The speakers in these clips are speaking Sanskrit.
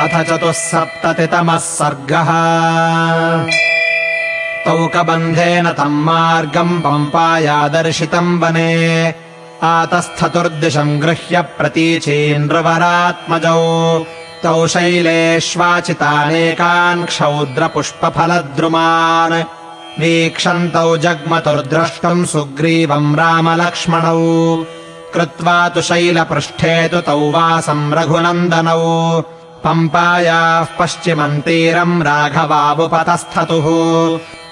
अथ चतुःसप्ततितमः सर्गः। तौकबन्धेन तम् मार्गम् पम्पायादर्शितम् वने। आतस्थतुर्दिशम् गृह्य प्रतीचीन्द्रवरात्मजौ। तौ शैलेष्वाचितानेकान् क्षौद्रपुष्पफलद्रुमान्। वीक्षन्तौ जग्मतुर्द्रष्टुम् सुग्रीवम् रामलक्ष्मणौ। कृत्वा तु शैलपृष्ठे तु तौ वासम् रघुनन्दनौ पम्पायाः पश्चिमम् तीरम् राघवाबुपतस्थतुः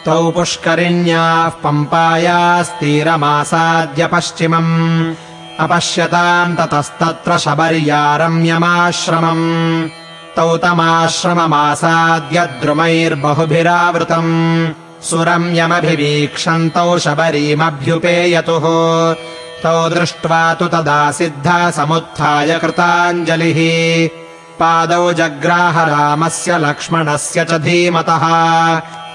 तौ पुष्करिण्याः पम्पायास्तीरमासाद्य पश्चिमम्। अपश्यताम् ततस्तत्र शबर्यारम्यमाश्रमम्। तौ तमाश्रममासाद्य द्रुमैर्बहुभिरावृतम्। सुरम्यमभिवीक्षन्तौ शबरीमभ्युपेयतुः। तौ दृष्ट्वा तु तदा सिद्धा समुत्थाय कृताञ्जलिः पादौ जग्राह रामस्य लक्ष्मणस्य च धीमतः।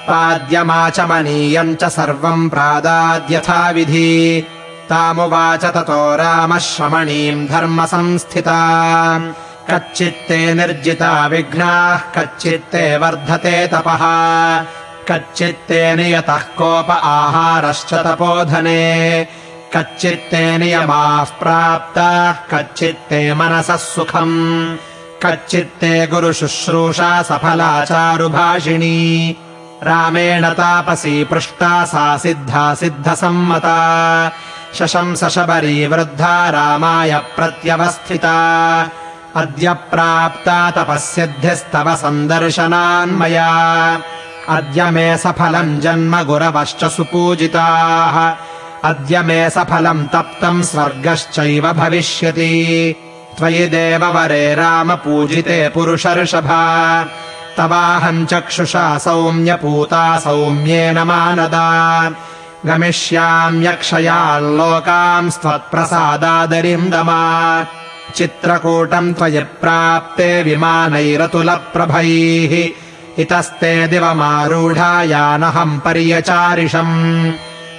पाद्यमाचमनीयम् च सर्वम् प्रादाद्यथाविधि। तामुवाच ततो रामः श्रमणीम् धर्मसंस्थिता। कच्चित्ते निर्जिता विघ्नाः कच्चित्ते वर्धते तपः। कच्चित्ते नियतः कोप आहारश्च तपोधने। कच्चित्ते नियमाः प्राप्ताः कच्चित्ते मनसः सुखम् कच्चित्ते गुरुशुश्रूषा सफला चारुभाषिणी रामेण तापसी पृष्टा सा सिद्धा सिद्धसम्मता। शशंस शबरी वृद्धा रामाय प्रत्यवस्थिता। अद्य प्राप्ता तपःसिद्धिस्तव सन्दर्शनान्मया। अद्य मे सफलम् जन्म गुरवश्च सुपूजिताः। अद्य मे सफलम् तप्तम् स्वर्गश्चैव भविष्यति त्वयि देववरे राम पूजिते पुरुषर्षभा। तवाहम् चक्षुषा सौम्यपूता सौम्येन मानदा। गमिष्याम्यक्षयाल्लोकाम् स्त्वत्प्रसादादरिन्दमा चित्रकूटम् त्वयि प्राप्ते विमानैरतुलप्रभैः। इतस्ते दिवमारूढायानहम् पर्यचारिषम्।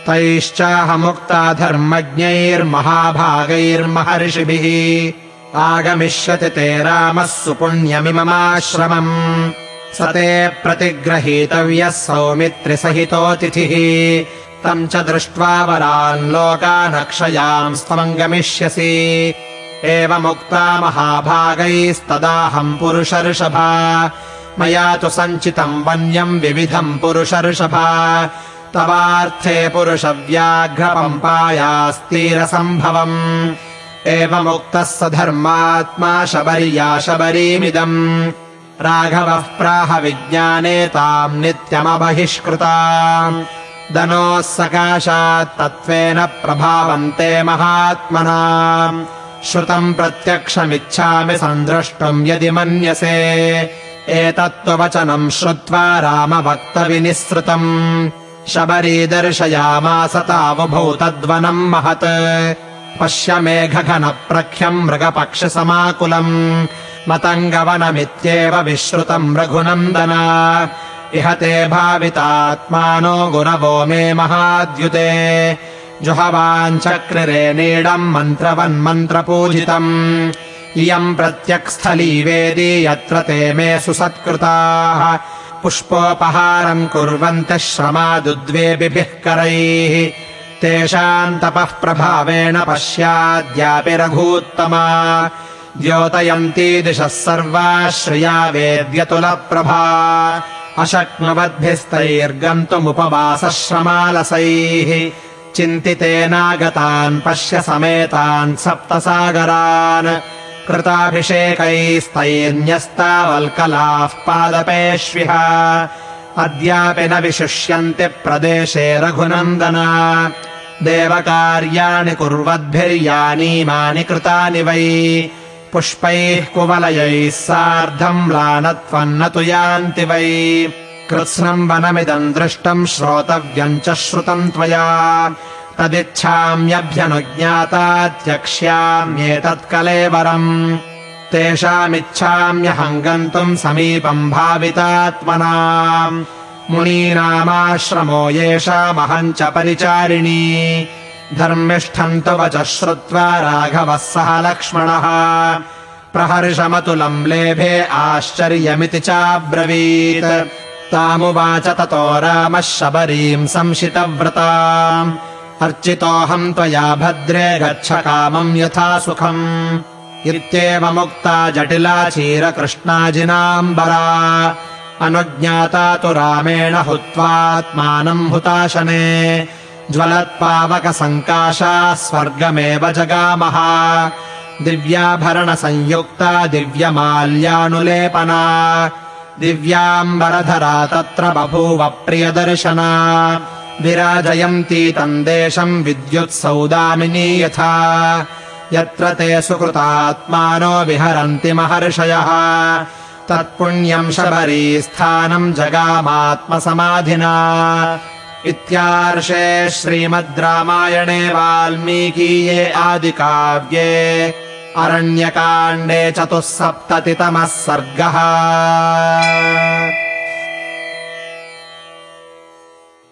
तैश्चाहमुक्ता धर्मज्ञैर्महाभागैर्महर्षिभिः आगमिष्यति ते रामः सुपुण्यमिममाश्रमम्। स ते प्रतिग्रहीतव्यः सौमित्रिसहितोऽतिथिः तम् च दृष्ट्वा वरान् लोकानक्षयाम् गमिष्यसि एवमुक्ता महाभागैस्तदाहम् पुरुषर्षभा। मया तु सञ्चितम् वन्यम् विविधम् पुरुषर्षभा। तवार्थे पुरुषव्याघ्रपम्पायास्तीरसम्भवम् एवमुक्तः स धर्मात्मा शबर्या शबरीमिदम्। राघवः प्राह विज्ञाने ताम् नित्यमबहिष्कृता दनोः सकाशात् तत्त्वेन प्रभावन्ते महात्मना श्रुतम् प्रत्यक्षमिच्छामि सन्द्रष्टुम् यदि मन्यसे। एतत्त्ववचनम् श्रुत्वा रामभक्तविनिःसृतम् शबरी दर्शयामास तावुभौ तद्वनम् महत् पश्य मेघघनप्रख्यम् मृगपक्षसमाकुलम् मतङ्गवनमित्येव विश्रुतम् रघुनन्दन। इह ते भावितात्मानो गुरवो मे महाद्युते। जुहवाञ्चक्रिरे नीडम् मन्त्रवन्मन्त्रपूजितम्। इयम् प्रत्यक्स्थली वेदी यत्र ते मे सुसत्कृताः। पुष्पोपहारम् कुर्वन्तः श्रमादुद्वेबिभिः करैः तेषाम् तपः प्रभावेण पश्याद्यापि रघूत्तमा। द्योतयन्ती दिशः सर्वा श्रिया वेद्यतुलप्रभा। अशक्नुवद्भिस्तैर्गन्तुमुपवासश्रमालसैः। चिन्तितेनागतान् पश्य समेतान् सप्तसागरान्। कृताभिषेकैस्तैर्न्यस्तावल्कलाः पादपेष्विह। अद्यापि न विशिष्यन्ति प्रदेशे रघुनन्दन देवकार्याणि कुर्वद्भिर्यानीमानि कृतानि वै। पुष्पैः कुवलयैः सार्धम् म्लानत्वन्न तु यान्ति वै। कृत्स्नम् वनमिदम् दृष्टम् श्रोतव्यम् च श्रुतम् त्वया। तदिच्छाम्यभ्यनुज्ञाता त्यक्ष्याम्येतत्कलेवरम् तेषामिच्छाम्यहम् गन्तुम् समीपम् भावितात्मना मुनीनामाश्रमो येषामहम् च परिचारिणी। धर्मिष्ठम् तु वचः श्रुत्वा राघवः सह लक्ष्मणः। प्रहर्षमतुलम् लेभे आश्चर्यमिति चाब्रवीत्। तामुवाच ततो रामः शबरीम् संशितव्रता अर्चितोऽहम् त्वया भद्रे गच्छ कामम् यथा सुखम्। इत्येवमुक्ता जटिला चीरकृष्णाजिनाम्बरा अनुज्ञाता तु रामेण हुत्वात्मानम् हुताशने। ज्वलत्पावकसङ्काशा स्वर्गमेव जगामः। दिव्याभरणसंयुक्ता दिव्यमाल्यानुलेपना। दिव्याम्बरधरा तत्र बभूव प्रियदर्शना। विराजयन्ती तम् देशम् विद्युत्सौदामिनी यथा। यत्र ते सुकृतात्मानो विहरन्ति महर्षयः तत्पुण्यम् शबरीस्थानम् जगामात्मसमाधिना इत्यार्षे श्रीमद् रामायणे वाल्मीकीये आदिकाव्ये अरण्यकाण्डे चतुः सप्ततितमः सर्गः